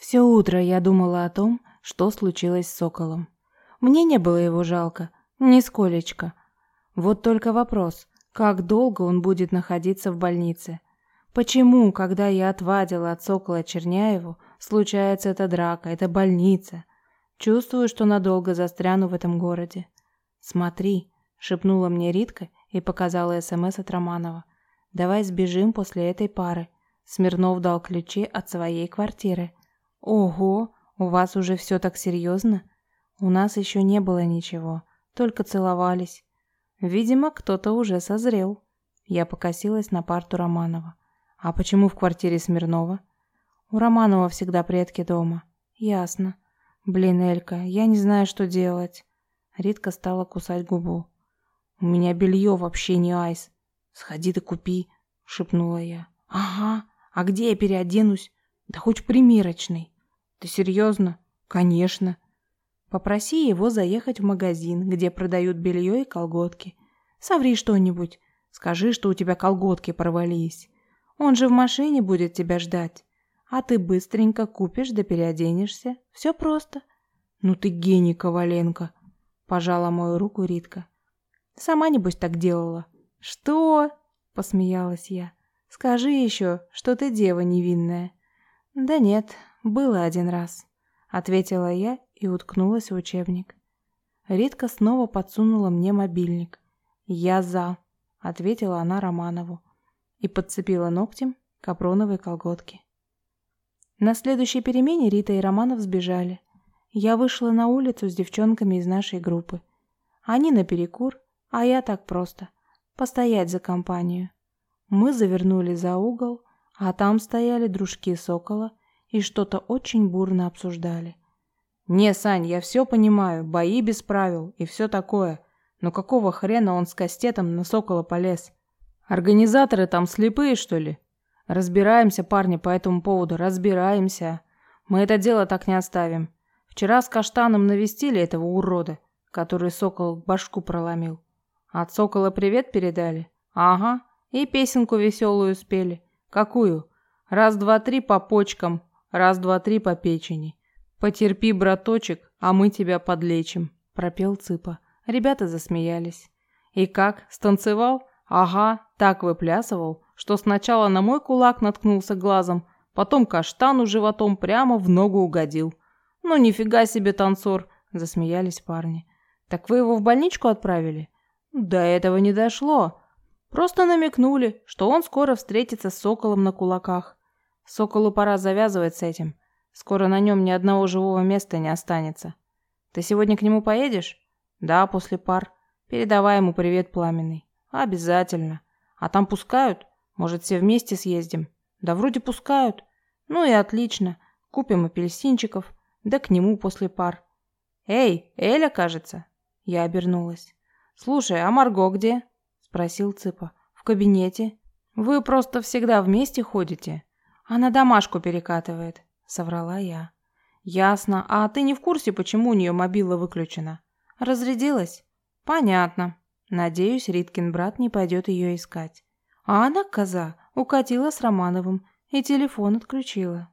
Все утро я думала о том, что случилось с Соколом. Мне не было его жалко, нисколечко. Вот только вопрос, как долго он будет находиться в больнице? Почему, когда я отвадила от Сокола Черняеву, случается эта драка, эта больница? Чувствую, что надолго застряну в этом городе. «Смотри», — шепнула мне Ритка и показала СМС от Романова. «Давай сбежим после этой пары». Смирнов дал ключи от своей квартиры. «Ого, у вас уже все так серьезно?» «У нас еще не было ничего, только целовались». Видимо, кто-то уже созрел. Я покосилась на парту Романова. «А почему в квартире Смирнова?» «У Романова всегда предки дома». «Ясно. Блин, Элька, я не знаю, что делать». Ритка стала кусать губу. «У меня белье вообще не айс. Сходи ты купи», — шепнула я. «Ага, а где я переоденусь? Да хоть в примерочной». «Ты серьезно?» «Конечно». «Попроси его заехать в магазин, где продают белье и колготки. Соври что-нибудь. Скажи, что у тебя колготки порвались. Он же в машине будет тебя ждать. А ты быстренько купишь да переоденешься. Все просто». «Ну ты гений, Коваленко!» Пожала мою руку Ритка. «Сама, небось, так делала». «Что?» — посмеялась я. «Скажи еще, что ты дева невинная». «Да нет, было один раз», — ответила я и уткнулась в учебник. Ритка снова подсунула мне мобильник. «Я за», — ответила она Романову и подцепила ногтем капроновые колготки. На следующей перемене Рита и Романов сбежали. Я вышла на улицу с девчонками из нашей группы. Они на перекур, а я так просто. Постоять за компанию. Мы завернули за угол, а там стояли дружки Сокола и что-то очень бурно обсуждали. «Не, Сань, я все понимаю, бои без правил и все такое, но какого хрена он с кастетом на Сокола полез? Организаторы там слепые, что ли? Разбираемся, парни, по этому поводу, разбираемся. Мы это дело так не оставим. Вчера с Каштаном навестили этого урода, который Сокол башку проломил. От Сокола привет передали? Ага, и песенку веселую спели. Какую? Раз, два, три по почкам, раз, два, три по печени. Потерпи, браточек, а мы тебя подлечим, пропел Цыпа. Ребята засмеялись. И как, станцевал? Ага, так выплясывал, что сначала на мой кулак наткнулся глазом, потом каштану животом прямо в ногу угодил. Ну нифига себе танцор, засмеялись парни. Так вы его в больничку отправили? До этого не дошло. Просто намекнули, что он скоро встретится с Соколом на кулаках. Соколу пора завязывать с этим. Скоро на нем ни одного живого места не останется. Ты сегодня к нему поедешь? Да, после пар. Передавай ему привет пламенный. Обязательно. А там пускают? Может, все вместе съездим? Да вроде пускают. Ну и отлично. Купим апельсинчиков. Да к нему после пар. Эй, Эля, кажется. Я обернулась. Слушай, а Марго где? Спросил Цыпа. В кабинете. Вы просто всегда вместе ходите. Она домашку перекатывает. Соврала я. Ясно. А ты не в курсе, почему у нее мобила выключена? Разрядилась? Понятно. Надеюсь, Риткин брат не пойдет ее искать. А она, коза, укатила с Романовым и телефон отключила.